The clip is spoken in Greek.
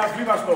είναι αφλήμαστο.